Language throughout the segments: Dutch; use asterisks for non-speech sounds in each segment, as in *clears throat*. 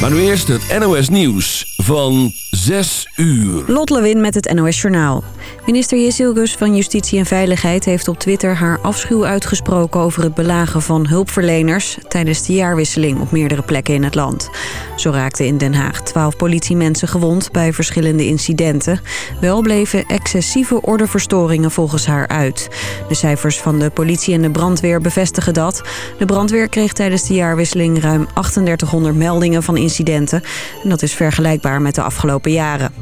Maar nu eerst het NOS Nieuws van 6 uur. Lot Lewin met het NOS Journaal. Minister Jezilgus van Justitie en Veiligheid heeft op Twitter haar afschuw uitgesproken over het belagen van hulpverleners tijdens de jaarwisseling op meerdere plekken in het land. Zo raakten in Den Haag 12 politiemensen gewond bij verschillende incidenten. Wel bleven excessieve ordeverstoringen volgens haar uit. De cijfers van de politie en de brandweer bevestigen dat. De brandweer kreeg tijdens de jaarwisseling ruim 3800 meldingen van incidenten. En dat is vergelijkbaar met de afgelopen jaren.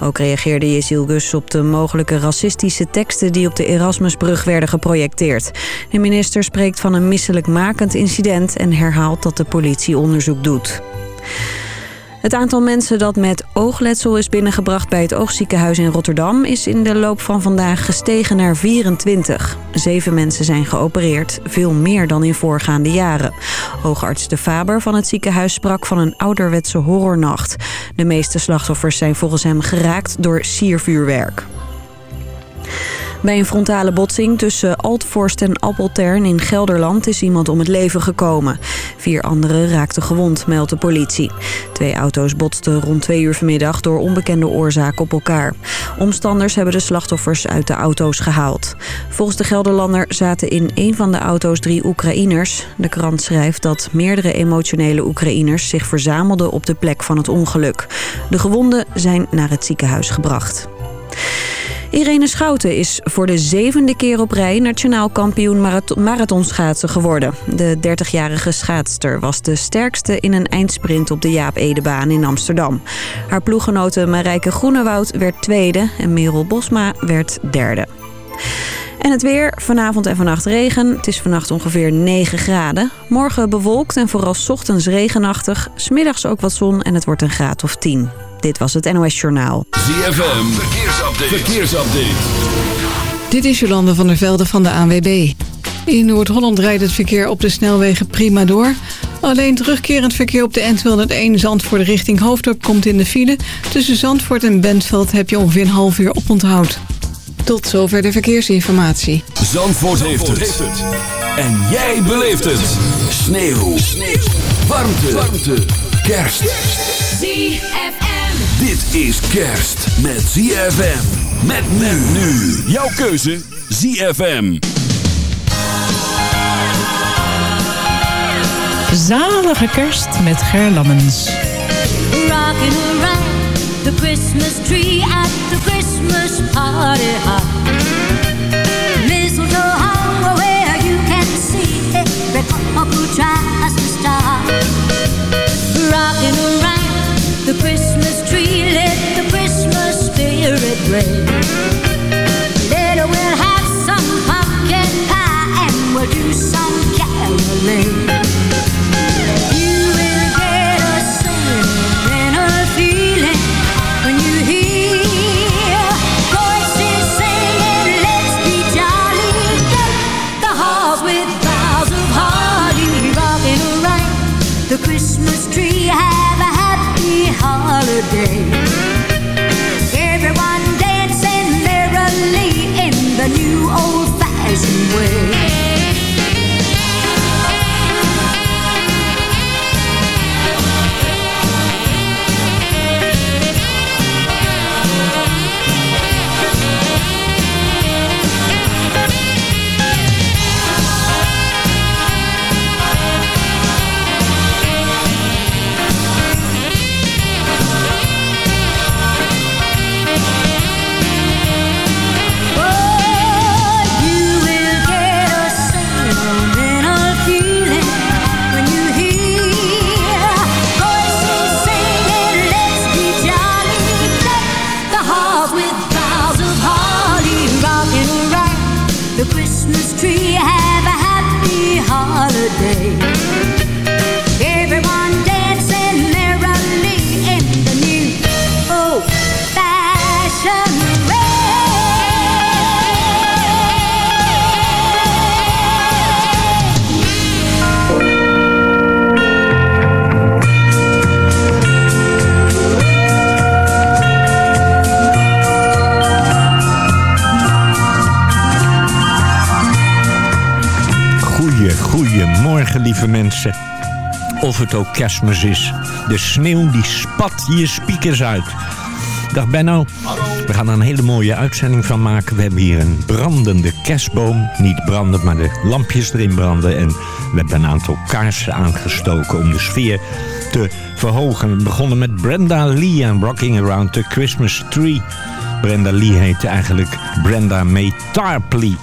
Ook reageerde Jezilgus op de mogelijke racistische teksten die op de Erasmusbrug werden geprojecteerd. De minister spreekt van een misselijkmakend incident en herhaalt dat de politie onderzoek doet. Het aantal mensen dat met oogletsel is binnengebracht bij het oogziekenhuis in Rotterdam... is in de loop van vandaag gestegen naar 24. Zeven mensen zijn geopereerd, veel meer dan in voorgaande jaren. Oogarts De Faber van het ziekenhuis sprak van een ouderwetse horrornacht. De meeste slachtoffers zijn volgens hem geraakt door siervuurwerk. Bij een frontale botsing tussen Altvorst en Appeltern in Gelderland is iemand om het leven gekomen. Vier anderen raakten gewond, meldt de politie. Twee auto's botsten rond twee uur vanmiddag door onbekende oorzaak op elkaar. Omstanders hebben de slachtoffers uit de auto's gehaald. Volgens de Gelderlander zaten in een van de auto's drie Oekraïners. De krant schrijft dat meerdere emotionele Oekraïners zich verzamelden op de plek van het ongeluk. De gewonden zijn naar het ziekenhuis gebracht. Irene Schouten is voor de zevende keer op rij nationaal kampioen marathonschaatsen geworden. De 30-jarige schaatster was de sterkste in een eindsprint op de Jaap Edebaan in Amsterdam. Haar ploeggenote Marijke Groenewoud werd tweede en Merel Bosma werd derde. En het weer, vanavond en vannacht regen. Het is vannacht ongeveer 9 graden. Morgen bewolkt en vooral ochtends regenachtig. Smiddags ook wat zon en het wordt een graad of 10. Dit was het NOS Journaal. ZFM, verkeersupdate. verkeersupdate. Dit is Jolande van der Velde van de ANWB. In Noord-Holland rijdt het verkeer op de snelwegen prima door. Alleen terugkerend verkeer op de N201 Zandvoort richting Hoofddorp komt in de file. Tussen Zandvoort en Bentveld heb je ongeveer een half uur oponthoud. Tot zover de verkeersinformatie. Zandvoort, heeft, het. En jij beleeft het. Sneeuw. Sneeuw. Warmte. Warmte. Kerst. ZFM. Dit is kerst met ZFM. Met men nu. Jouw keuze ZFM. Zalige kerst met Ger Lammens. Rocking around the Christmas tree at the Christmas party hop. Mistletoe hung where you can see every couple tries to stop. Rocking around Later we'll have some pumpkin pie and we'll do some caroling. Of het ook kerstmis is. De sneeuw die spat je speakers uit. Dag Benno. We gaan er een hele mooie uitzending van maken. We hebben hier een brandende kerstboom. Niet brandend, maar de lampjes erin branden. En we hebben een aantal kaarsen aangestoken om de sfeer te verhogen. We begonnen met Brenda Lee en Rocking Around the Christmas Tree. Brenda Lee heette eigenlijk Brenda May Tarpley.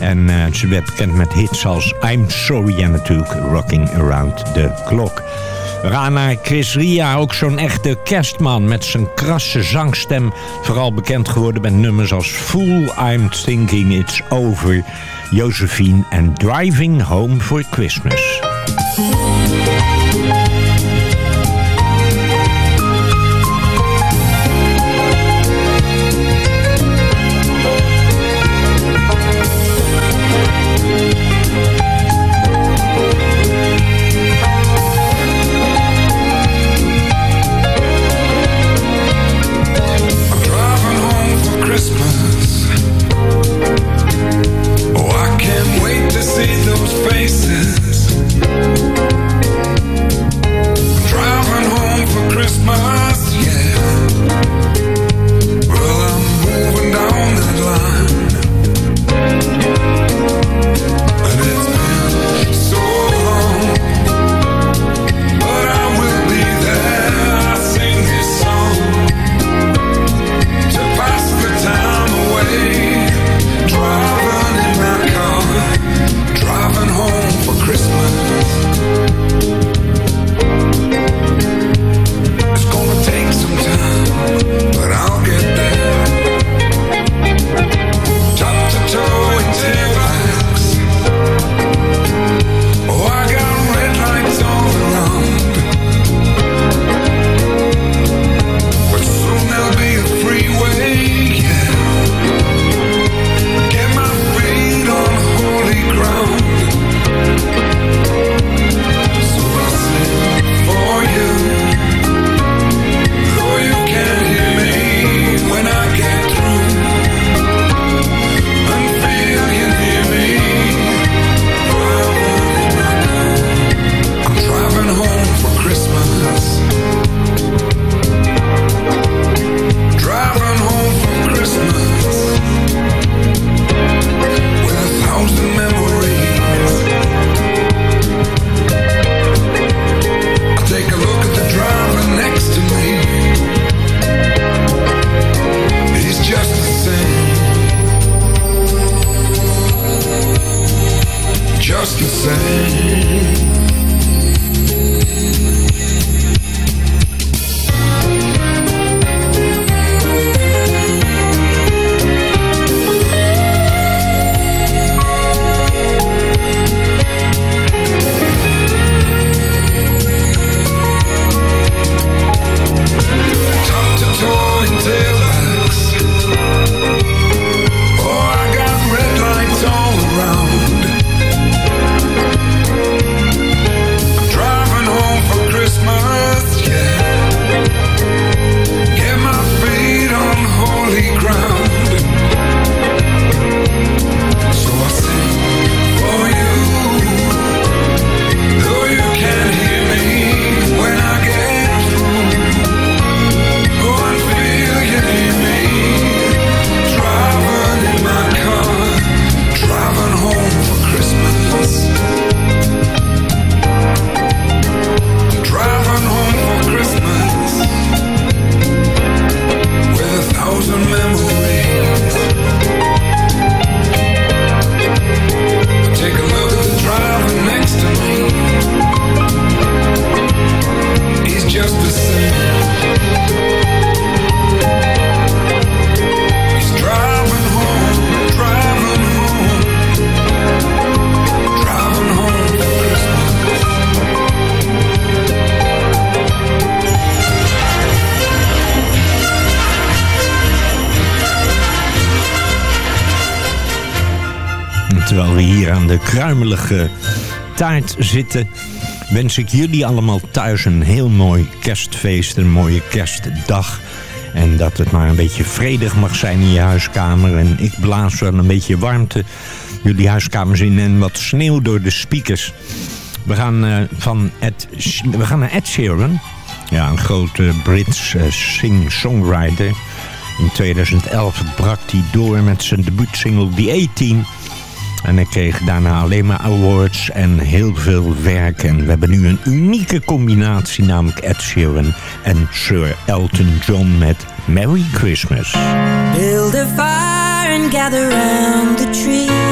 En uh, ze werd bekend met hits als I'm Sorry en natuurlijk Rocking Around the Clock. We Chris Ria, ook zo'n echte kerstman met zijn krasse zangstem. Vooral bekend geworden met nummers als Fool, I'm Thinking It's Over, Josephine en Driving Home for Christmas. de kruimelige taart zitten... wens ik jullie allemaal thuis een heel mooi kerstfeest, een mooie kerstdag... En dat het maar een beetje vredig mag zijn in je huiskamer. En ik blaas wel een beetje warmte jullie huiskamers in en wat sneeuw door de speakers. We gaan, eh, van Ed, we gaan naar Ed Sheeran. Ja, een grote Brits uh, sing-songwriter. In 2011 brak hij door met zijn debuutsingle The 18 en ik kreeg daarna alleen maar awards en heel veel werk. En we hebben nu een unieke combinatie, namelijk Ed Sheeran en Sir Elton John met Merry Christmas. Build a fire and gather round the tree.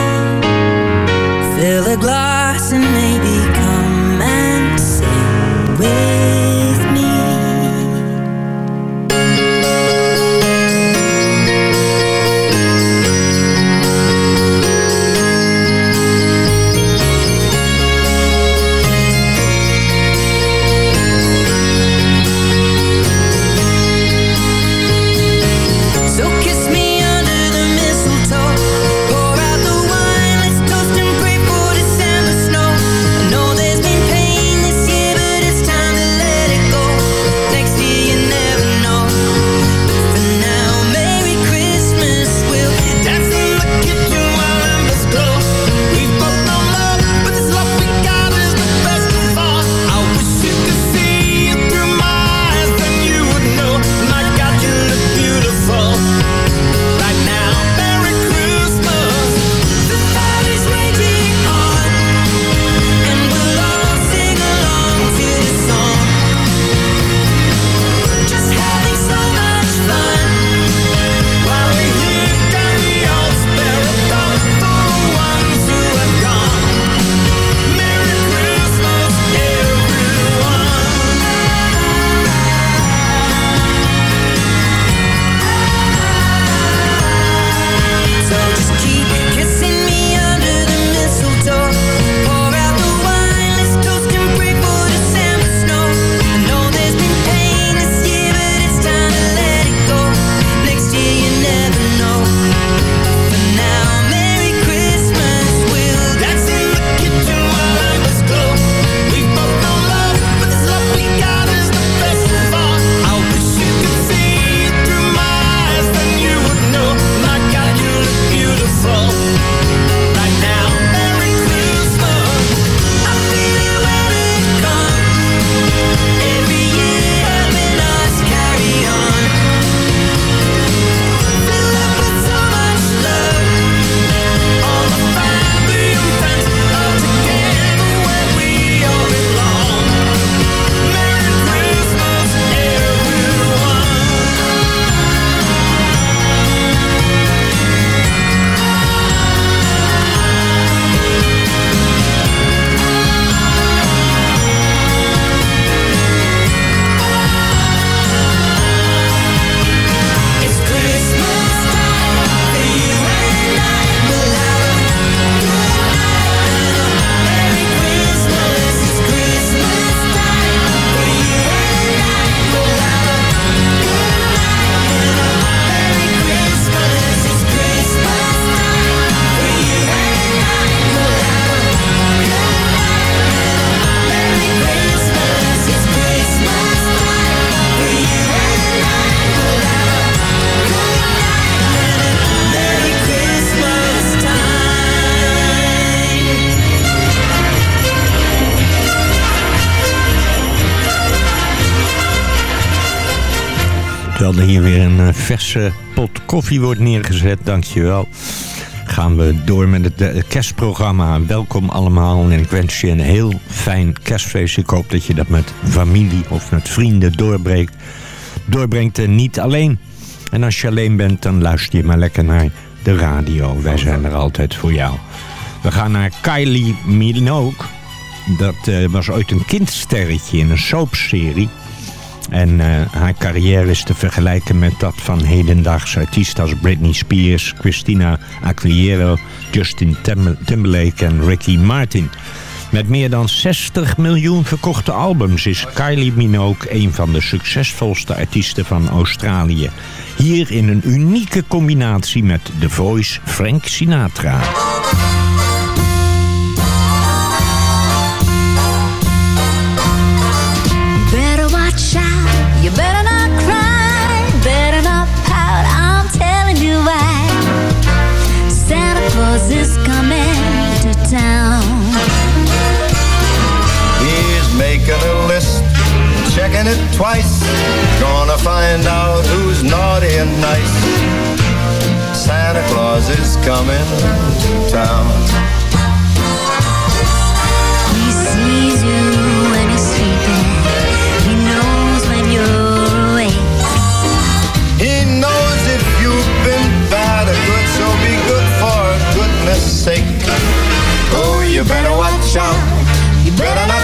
Dat er hier weer een eh, verse pot koffie wordt neergezet. Dankjewel. Gaan we door met het eh, kerstprogramma. Welkom allemaal en ik wens je een heel fijn kerstfeest. Ik hoop dat je dat met familie of met vrienden doorbreekt. doorbrengt en niet alleen. En als je alleen bent, dan luister je maar lekker naar de radio. Wij zijn er altijd voor jou. We gaan naar Kylie Minogue. Dat eh, was ooit een kindsterretje in een soapserie. En eh, haar carrière is te vergelijken met dat van hedendaagse artiesten als Britney Spears, Christina Aguilera, Justin Timberlake en Ricky Martin. Met meer dan 60 miljoen verkochte albums is Kylie Minogue een van de succesvolste artiesten van Australië. Hier in een unieke combinatie met The Voice Frank Sinatra. is coming to town. He's making a list, checking it twice. Gonna find out who's naughty and nice. Santa Claus is coming to town. shout. You better not.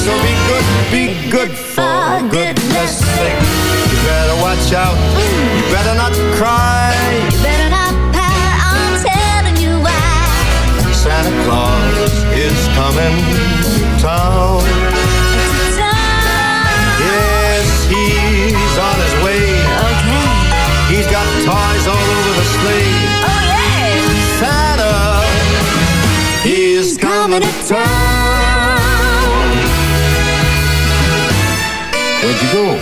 So be good, be good for goodness sake. You better watch out. You better not cry. You better not pout. I'm telling you why. Santa Claus is coming to town. Yes, he's on his way. Okay. He's got toys all over the sleigh. Oh yeah. Santa, he's coming to town. You go?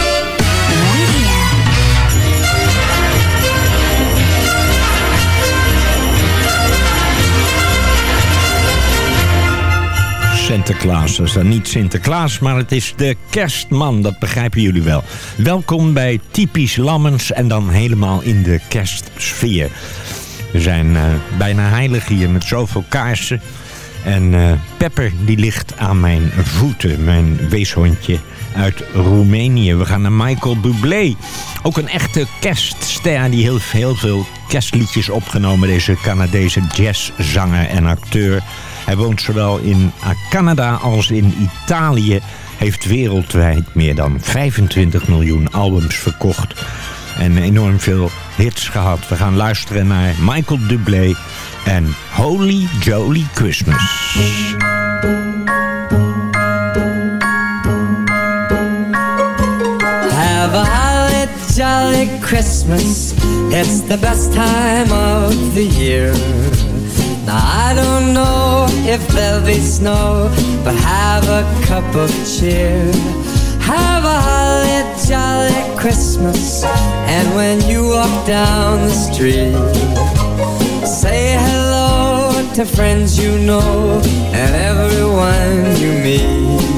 Sinterklaas. Dat is dan niet Sinterklaas, maar het is de kerstman. Dat begrijpen jullie wel. Welkom bij Typisch Lammens en dan helemaal in de kerstsfeer. We zijn eh, bijna heilig hier met zoveel kaarsen. En eh, Pepper die ligt aan mijn voeten, mijn weeshondje uit Roemenië. We gaan naar Michael Bublé. Ook een echte kerstster die heel, heel veel kerstliedjes opgenomen. Deze Canadese jazzzanger en acteur. Hij woont zowel in Canada als in Italië. Heeft wereldwijd meer dan 25 miljoen albums verkocht. En enorm veel hits gehad. We gaan luisteren naar Michael Bublé en Holy Jolly Christmas. Jolly Christmas. It's the best time of the year. Now I don't know if there'll be snow, but have a cup of cheer. Have a holly jolly Christmas. And when you walk down the street, say hello to friends you know and everyone you meet.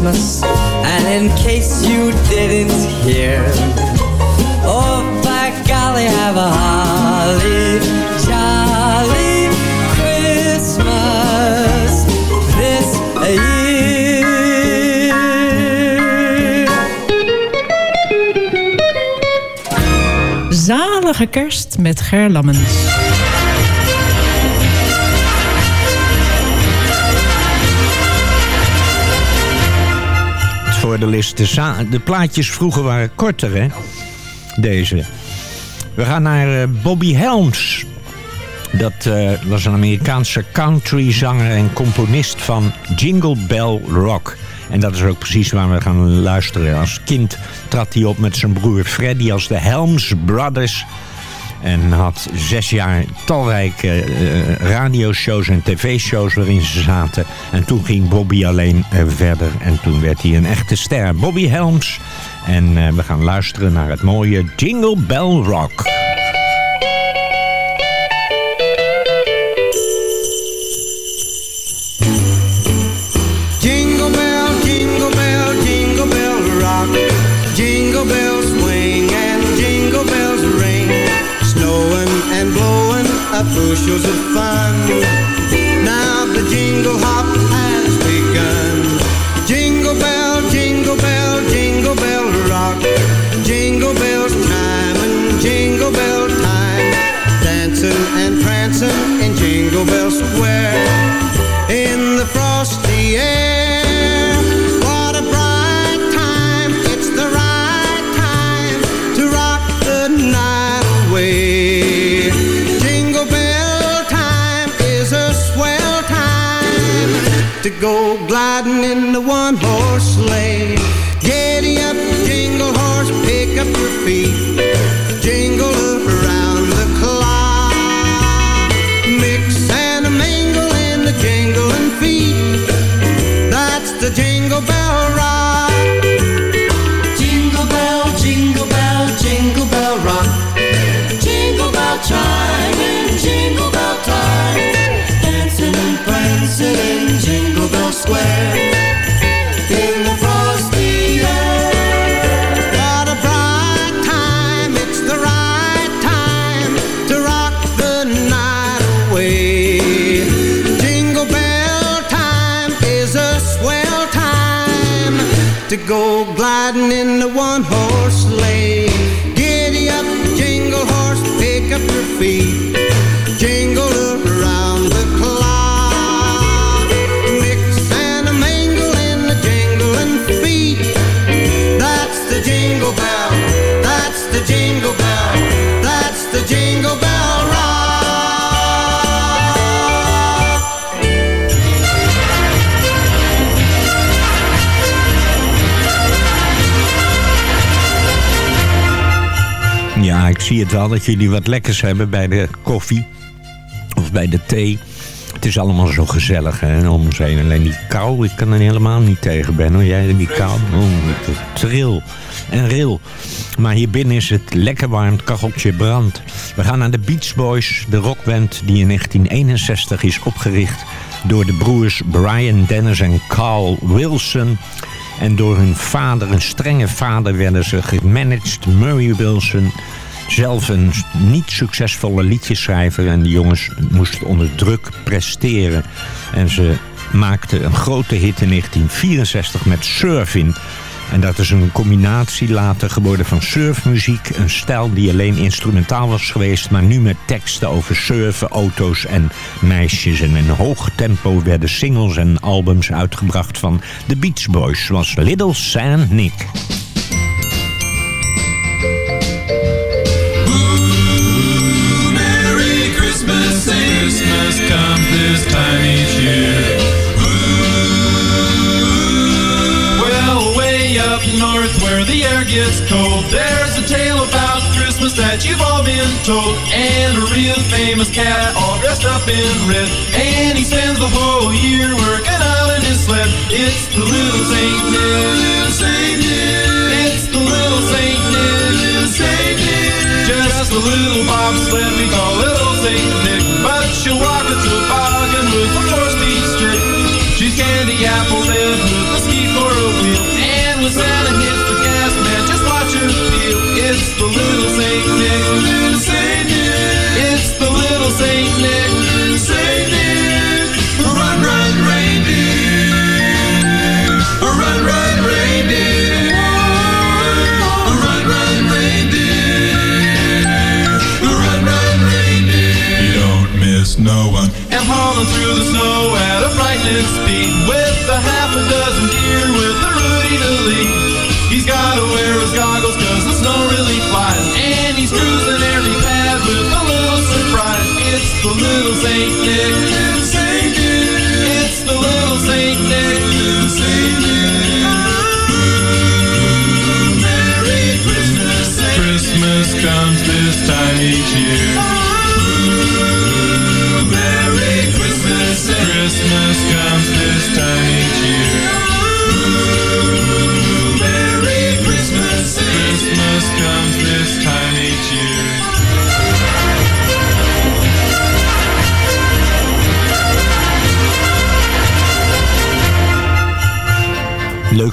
Christmas, and in case you didn't hear, oh by golly, have a holly jolly Christmas this year. Zalige kerst met Ger de de plaatjes vroeger waren korter, hè? Deze. We gaan naar eh, Bobby Helms. Dat eh, was een Amerikaanse countryzanger en componist van Jingle Bell Rock. En dat is ook precies waar we gaan luisteren. Als kind trad hij op met zijn broer Freddy als de Helms Brothers. En had zes jaar talrijke eh, radioshows en tv-shows waarin ze zaten. En toen ging Bobby alleen eh, verder en toen werd hij een echte ster. Bobby Helms. En eh, we gaan luisteren naar het mooie Jingle Bell Rock. shows a fine go zie het wel dat jullie wat lekkers hebben bij de koffie. Of bij de thee. Het is allemaal zo gezellig hè, om ons heen. Alleen die kou, ik kan er helemaal niet tegen ben. Hoor. Jij die kou, oh, tril en ril. Maar hier binnen is het lekker warm, het kacheltje brandt. We gaan naar de Beach Boys, de rockband die in 1961 is opgericht... door de broers Brian Dennis en Carl Wilson... En door hun vader, een strenge vader, werden ze gemanaged. Murray Wilson, zelf een niet succesvolle liedjeschrijver. En die jongens moesten onder druk presteren. En ze maakten een grote hit in 1964 met Surfing. En dat is een combinatie later geworden van surfmuziek. Een stijl die alleen instrumentaal was geweest... maar nu met teksten over surfen, auto's en meisjes. En in hoog tempo werden singles en albums uitgebracht van de Beach Boys... zoals Little Saint Nick. This time each year. Well, way up north where the air gets cold, there's a tale about Christmas that you've all been told. And a real famous cat all dressed up in red. And he spends the whole year working out in his sled. It's the little Saint Nick. It's the little Saint Nick. Little Saint Nick. Just a little bobsled we call little Saint Nick. But she'll walk a his feet with a half a dozen deer with a Rudy to lead. He's gotta wear his goggles cause the snow really flies. And he's cruising every path with a little surprise. It's the little Saint Nick. Saint Nick. It's the little Saint Nick. Saint Nick. Merry Christmas, Christmas comes this time each year.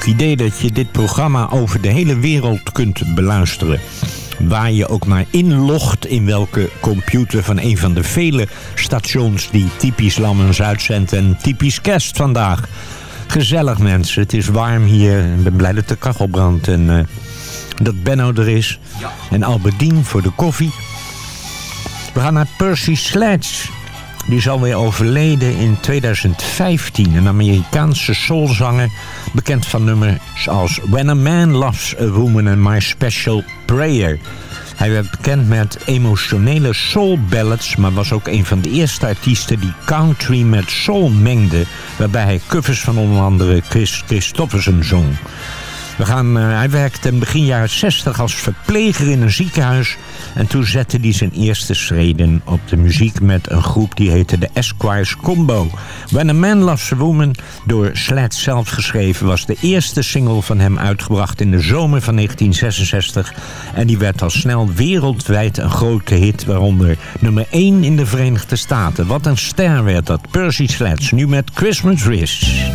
Idee dat je dit programma over de hele wereld kunt beluisteren. Waar je ook maar inlogt in welke computer van een van de vele stations die typisch Lammens uitzendt en typisch kerst vandaag. Gezellig mensen, het is warm hier. Ik ben blij dat de kachel brandt en eh, dat Benno er is. En Albertine voor de koffie. We gaan naar Percy Sledge. Die is alweer overleden in 2015. Een Amerikaanse soulzanger. Bekend van nummers als When a Man Loves a Woman and My Special Prayer. Hij werd bekend met emotionele soul ballads... maar was ook een van de eerste artiesten die country met soul mengde... waarbij hij covers van onder andere Chris Christofferson zong. We gaan, eh, hij werkte in begin jaren 60 als verpleger in een ziekenhuis. En toen zette hij zijn eerste schreden op de muziek met een groep die heette de Esquires Combo. When a Man Loves a Woman, door Sled zelf geschreven, was de eerste single van hem uitgebracht in de zomer van 1966. En die werd al snel wereldwijd een grote hit, waaronder nummer 1 in de Verenigde Staten. Wat een ster werd dat, Percy Sledge, nu met Christmas Wish.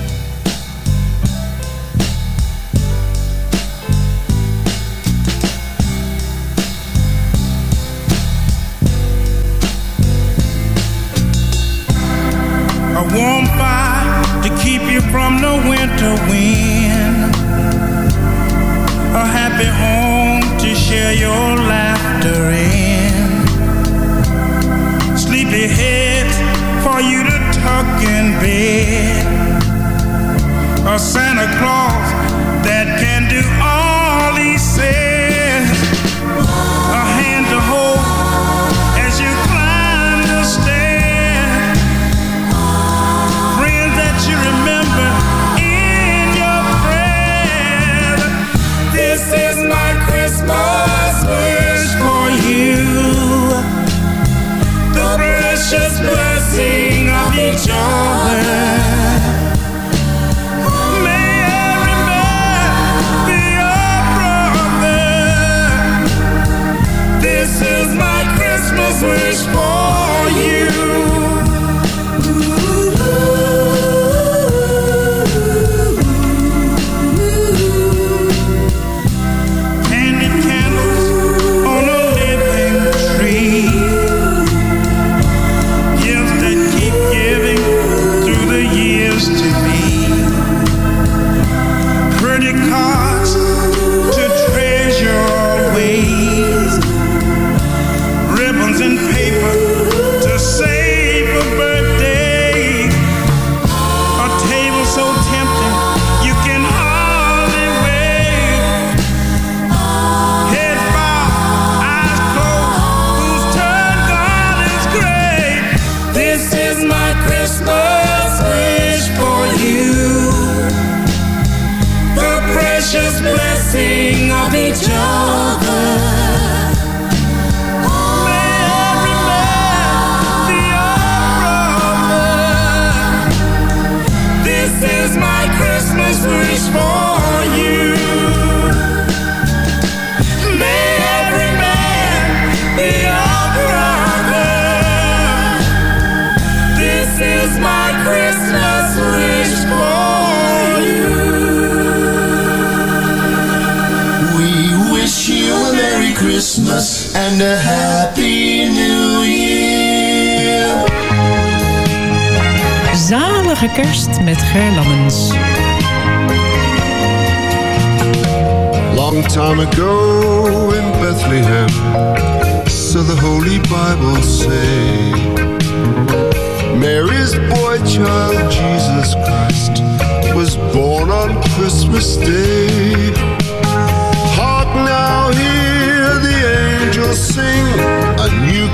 Santa Claus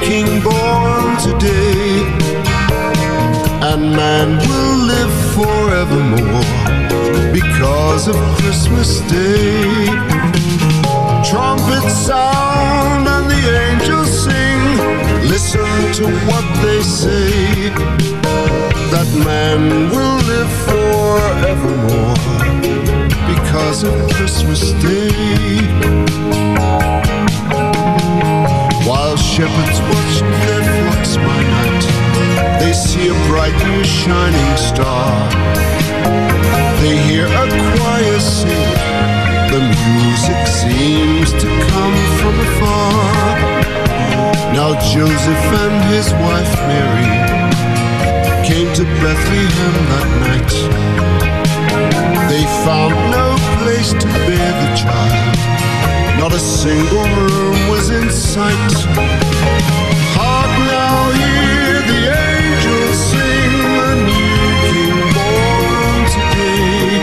King born today. And man will live forevermore because of Christmas Day. Trumpets sound and the angels sing. Listen to what they say. That man will live forevermore because of Christmas Day. Shepherds watch their flocks by night, they see a bright new shining star. They hear a choir sing, the music seems to come from afar. Now Joseph and his wife Mary came to Bethlehem that night. They found no place to bear the child. Not a single room was in sight. Hark now, hear the angels sing a new king born today.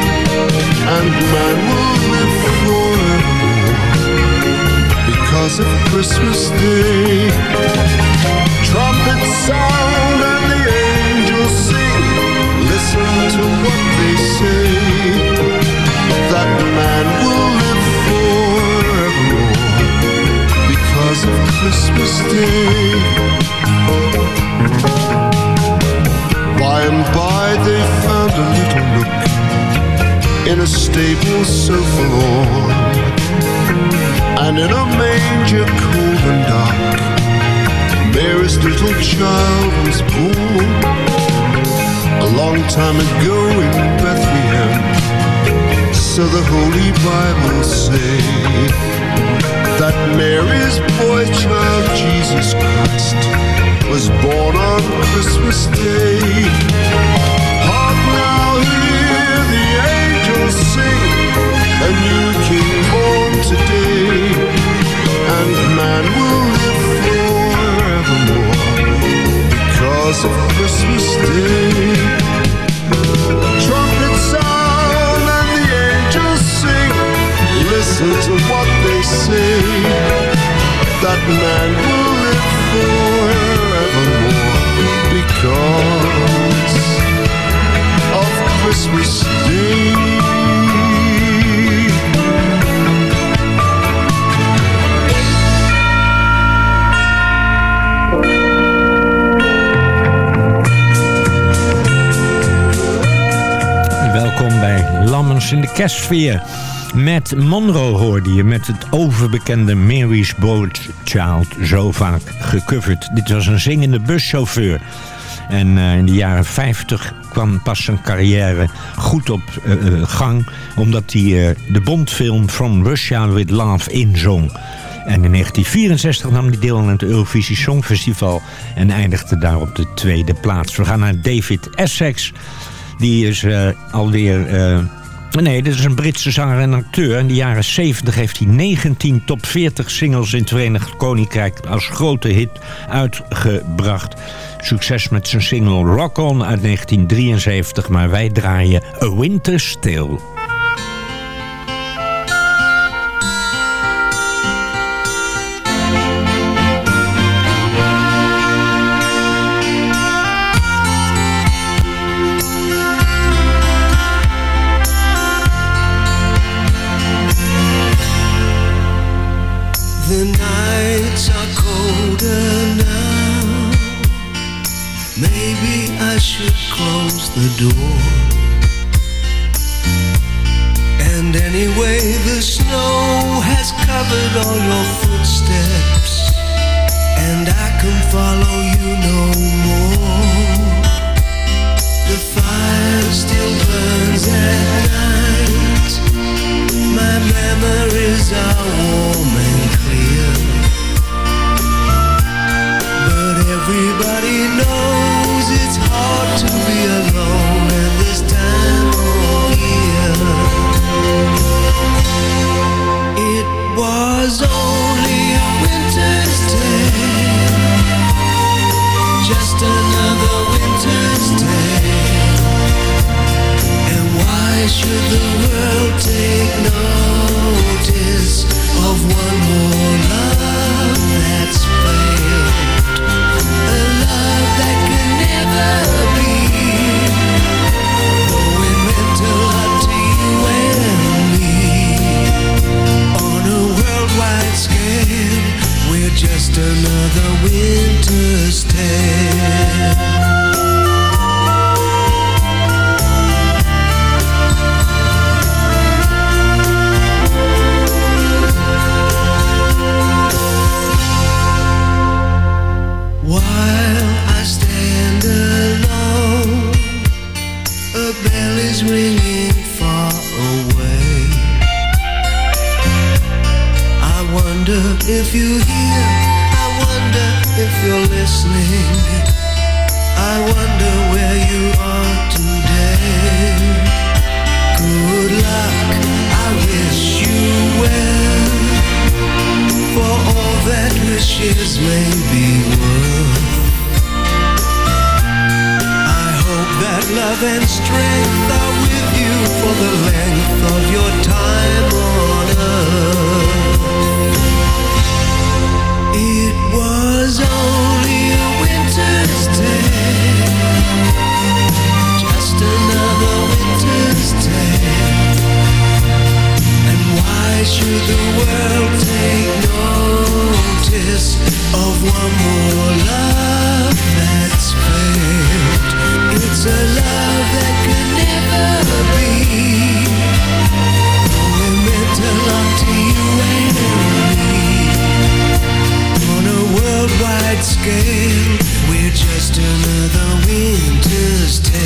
And man will live forevermore because of Christmas Day. Trumpets sound and the angels sing. Listen to what they say. That man will Christmas Day. By and by they found a little nook in a stable so forlorn, and in a manger cold and dark, Mary's little child was born. A long time ago in Bethlehem, so the Holy Bible say that Mary's boy child Jesus Christ was born on Christmas Day. Hark now, hear the angels sing, a new King born today, and man will live forevermore because of Christmas Day. Trumpets sound and the angels sing. Listen to what they say. That man will live forevermore because of Christmas Day. Welkom bij Lammens in de kerstsfeer. Met Monroe hoorde je met het overbekende Mary's Boat Child zo vaak gecoverd. Dit was een zingende buschauffeur. En eh, in de jaren 50 kwam pas zijn carrière goed op eh, eh, gang... omdat hij eh, de Bondfilm From Russia With Love inzong. En in 1964 nam hij deel aan het Eurovisie Songfestival... en eindigde daar op de tweede plaats. We gaan naar David Essex... Die is alweer... nee, dit is een Britse zanger en acteur. In de jaren 70 heeft hij 19 top 40 singles in het Verenigd Koninkrijk... als grote hit uitgebracht. Succes met zijn single Rock On uit 1973. Maar wij draaien A Winter Still. If you hear, I wonder if you're listening. I wonder where you are today. Good luck, I wish you well. For all that wishes may be worth. I hope that love and strength are with you for the length of your time the world take notice of one more love that's failed? It's a love that could never be. We're meant to love to you and me. On a worldwide scale, we're just another winter's tale.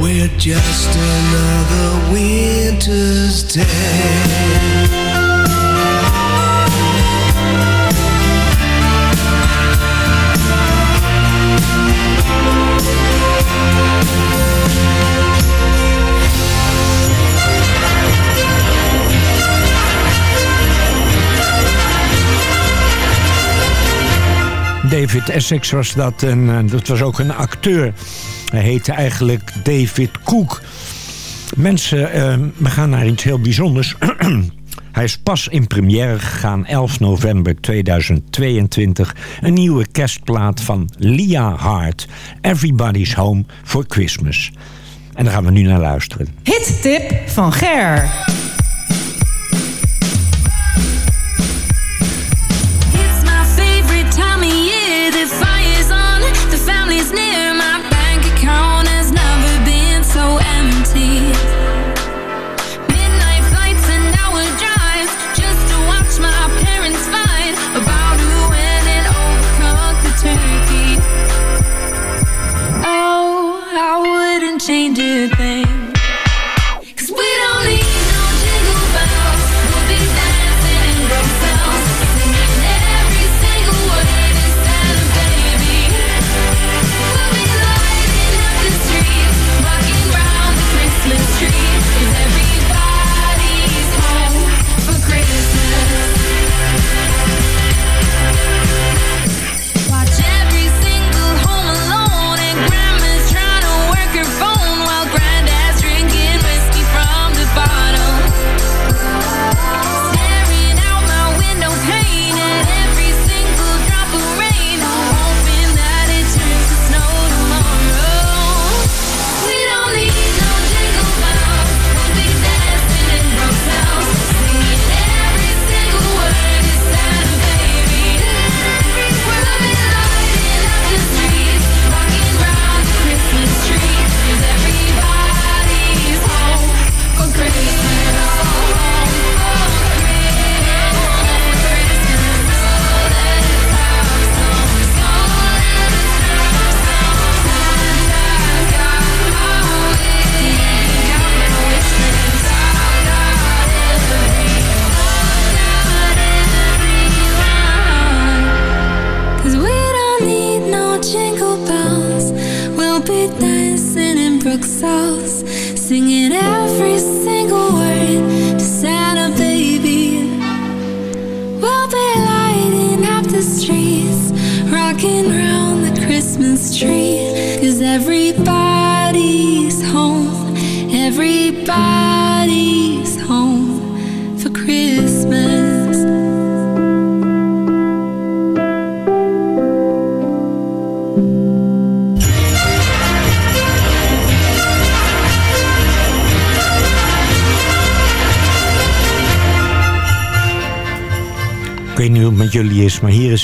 we're just another winter's tale. David Essex was dat. En eh, dat was ook een acteur. Hij heette eigenlijk David Cook. Mensen, eh, we gaan naar iets heel bijzonders. *clears throat* Hij is pas in première gegaan, 11 november 2022. Een nieuwe kerstplaat van Lia Hart. Everybody's Home for Christmas. En daar gaan we nu naar luisteren. Hittip van Ger. change it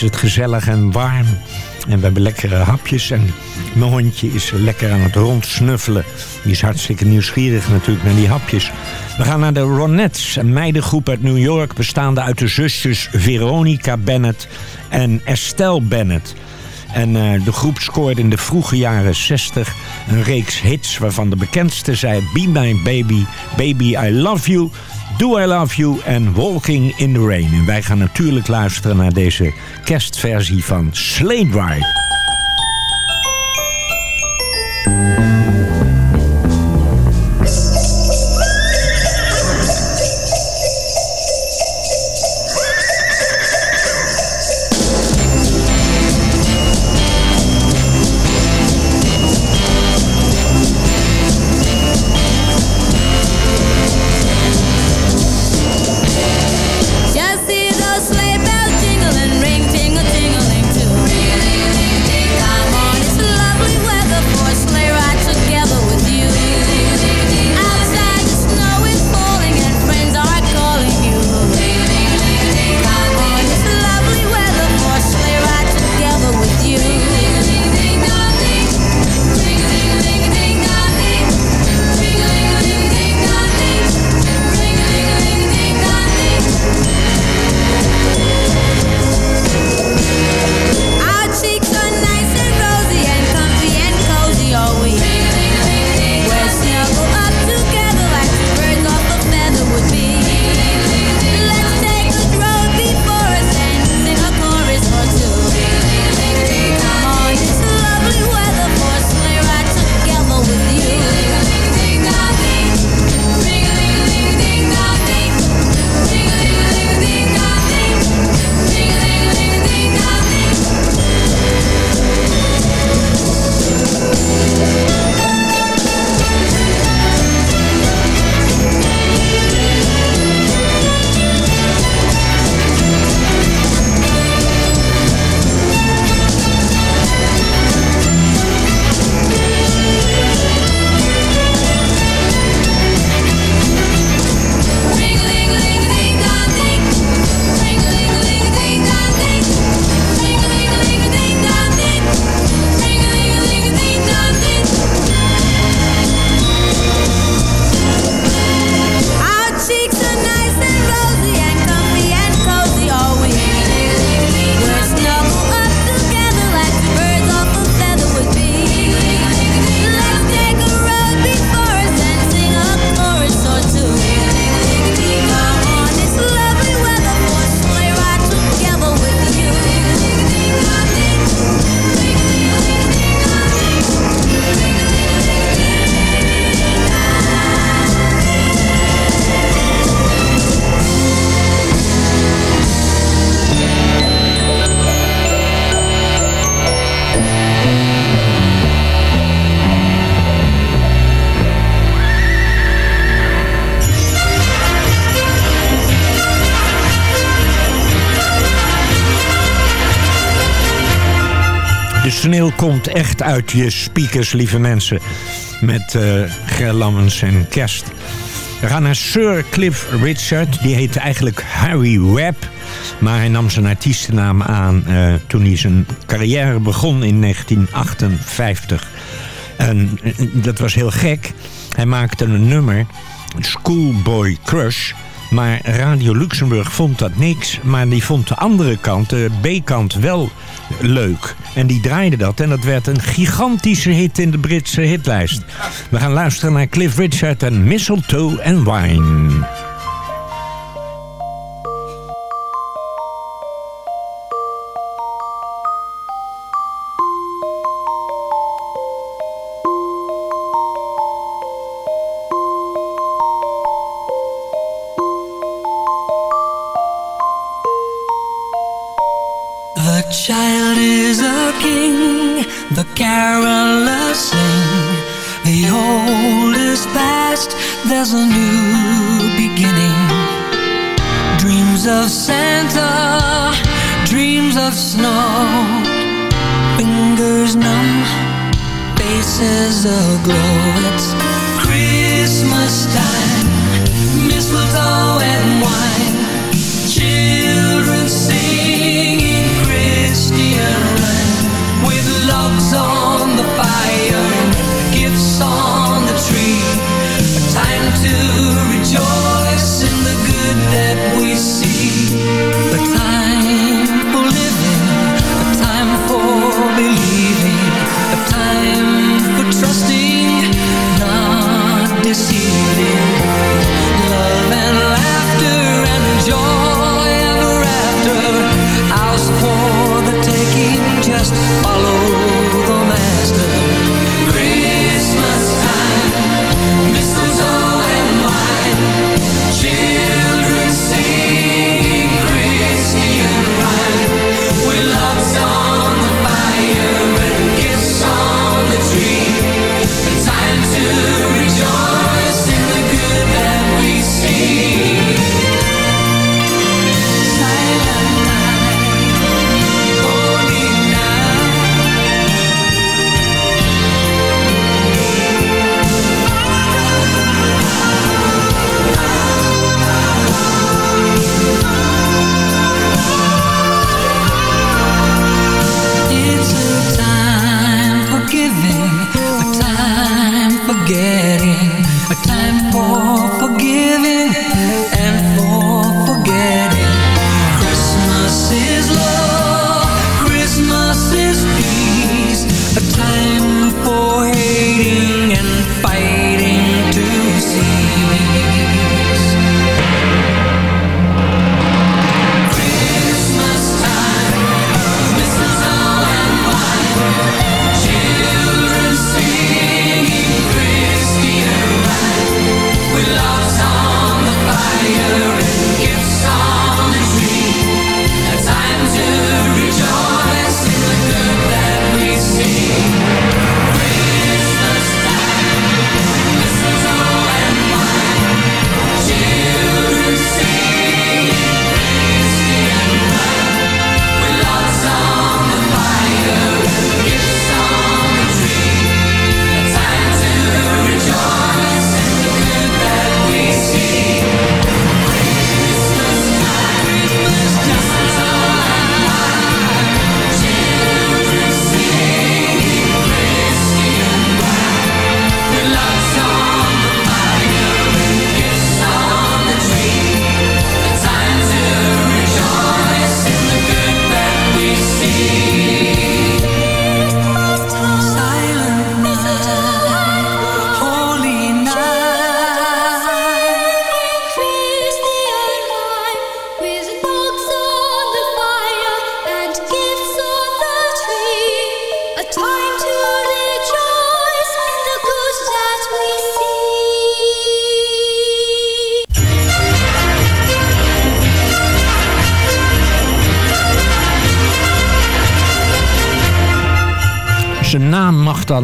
is, het gezellig en warm. En we hebben lekkere hapjes en mijn hondje is lekker aan het rondsnuffelen. Die is hartstikke nieuwsgierig natuurlijk naar die hapjes. We gaan naar de Ronettes, een meidengroep uit New York... bestaande uit de zusjes Veronica Bennett en Estelle Bennett. En eh, de groep scoorde in de vroege jaren 60 een reeks hits... waarvan de bekendste zijn Be My Baby, Baby I Love You... Do I Love You en Walking in the Rain. En wij gaan natuurlijk luisteren naar deze kerstversie van Sleigh Ride. Komt echt uit je speakers, lieve mensen. Met eh Gerlammens en kerst. We gaan naar Sir Cliff Richard. Die heette eigenlijk Harry Webb. Maar hij nam zijn artiestennaam aan eh, toen hij zijn carrière begon in 1958. En eh, dat was heel gek. Hij maakte een nummer, Schoolboy Crush... Maar Radio Luxemburg vond dat niks. Maar die vond de andere kant, de B-kant, wel leuk. En die draaide dat. En dat werd een gigantische hit in de Britse hitlijst. We gaan luisteren naar Cliff Richard en Mistletoe and Wine.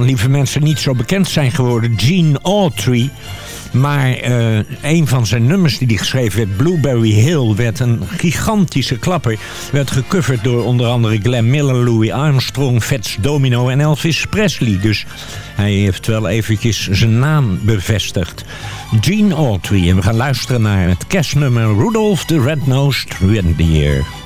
Lieve mensen, niet zo bekend zijn geworden. Gene Autry. Maar eh, een van zijn nummers die hij geschreven werd, Blueberry Hill, werd een gigantische klapper. Werd gecoverd door onder andere Glenn Miller, Louis Armstrong, Fats Domino en Elvis Presley. Dus hij heeft wel eventjes zijn naam bevestigd. Gene Autry. En we gaan luisteren naar het kerstnummer Rudolph the Red-Nosed Reindeer.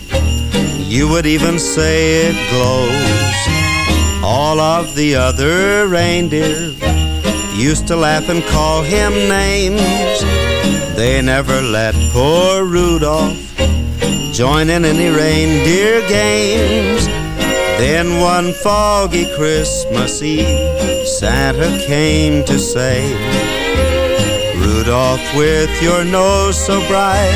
you would even say it glows. All of the other reindeer used to laugh and call him names. They never let poor Rudolph join in any reindeer games. Then one foggy Christmas Eve, Santa came to say, Rudolph, with your nose so bright,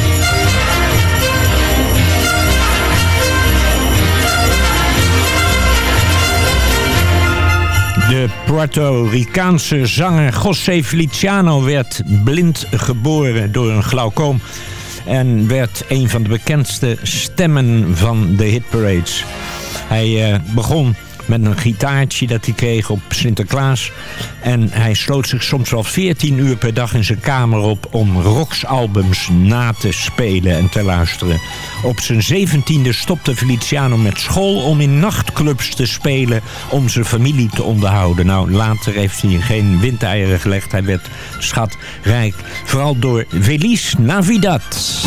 De Puerto Ricaanse zanger José Feliciano werd blind geboren door een glaucoom. En werd een van de bekendste stemmen van de hitparades. Hij eh, begon met een gitaartje dat hij kreeg op Sinterklaas. En hij sloot zich soms wel 14 uur per dag in zijn kamer op om rocksalbums na te spelen en te luisteren. Op zijn zeventiende stopte Feliciano met school om in nachtclubs te spelen om zijn familie te onderhouden. Nou, later heeft hij geen windeieren gelegd. Hij werd schatrijk. Vooral door Feliz Navidad.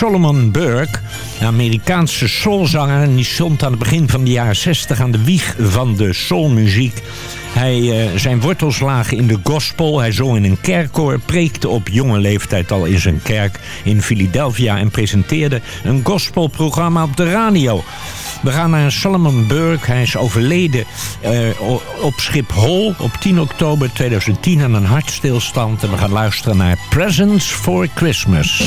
Solomon Burke, een Amerikaanse soulzanger. Die stond aan het begin van de jaren 60 aan de wieg van de soulmuziek. Hij, eh, zijn wortels lagen in de gospel. Hij zong in een kerkkoor, preekte op jonge leeftijd al in zijn kerk in Philadelphia... en presenteerde een gospelprogramma op de radio. We gaan naar Solomon Burke. Hij is overleden eh, o- op Schiphol op 10 oktober 2010 aan een hartstilstand. En we gaan luisteren naar Presents for Christmas.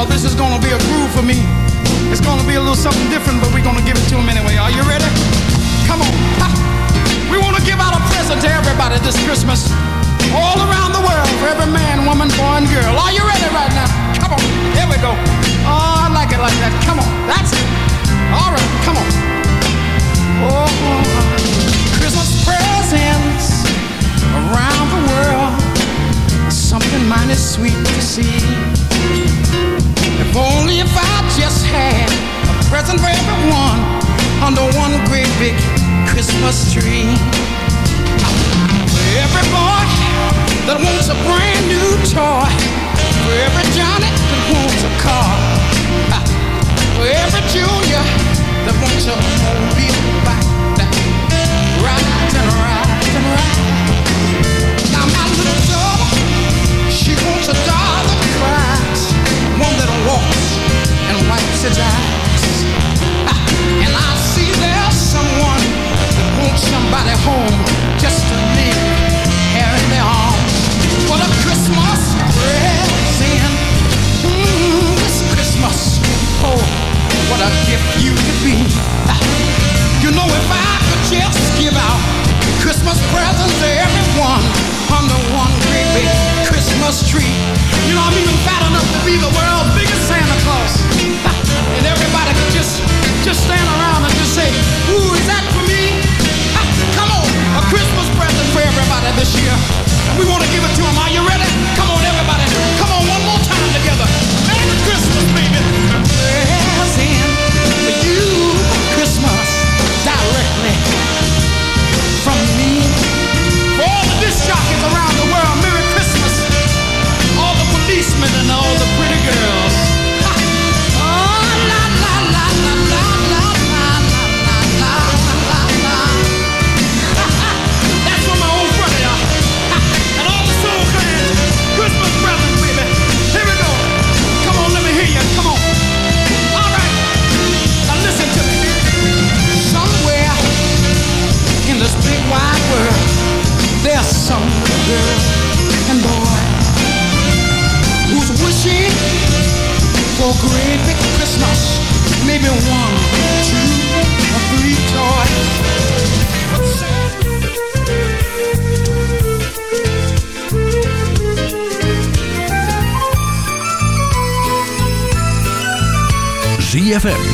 Oh, this is gonna be a groove for me. It's gonna be a little something different, but we're gonna give it to them anyway. Are you ready? Come on. Ha. We wanna give out a present to everybody this Christmas. All around the world, for every man, woman, boy, and girl. Are you ready right now? Come on. Here we go. Oh, I like it like that. Come on. That's it. All right. Come on. Oh, oh, oh. Christmas presents around the world. Something mighty sweet to see. If only if I just had a present for everyone under one great big Christmas tree. For every boy that wants a brand new toy. For every Johnny that wants a car. For every Junior that wants a mobile back.